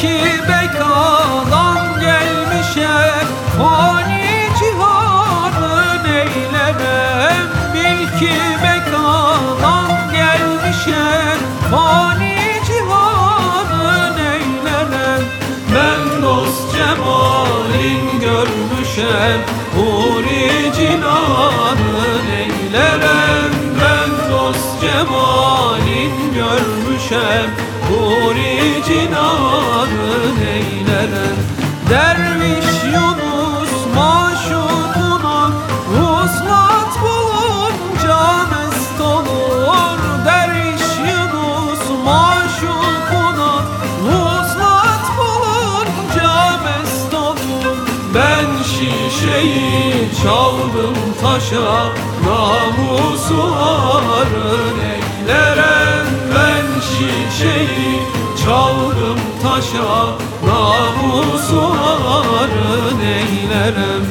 ki bekadan gelmişem Fani cihanı neylerem Bil ki bekadan gelmişem Fani cihanı neylerem Ben dost cemalin görmüşem Huri cinanı neylerem Ben dost cemalin görmüşem Huri cinanı neylerem Derviş Yunus maşukuna Vuslat bulunca mest olur Derviş Yunus maşukuna Vuslat bulunca mest olur. Ben şişeyi çaldım taşa Namusu eylerem Şişeyi çaldım taşa Namusu arın eylerem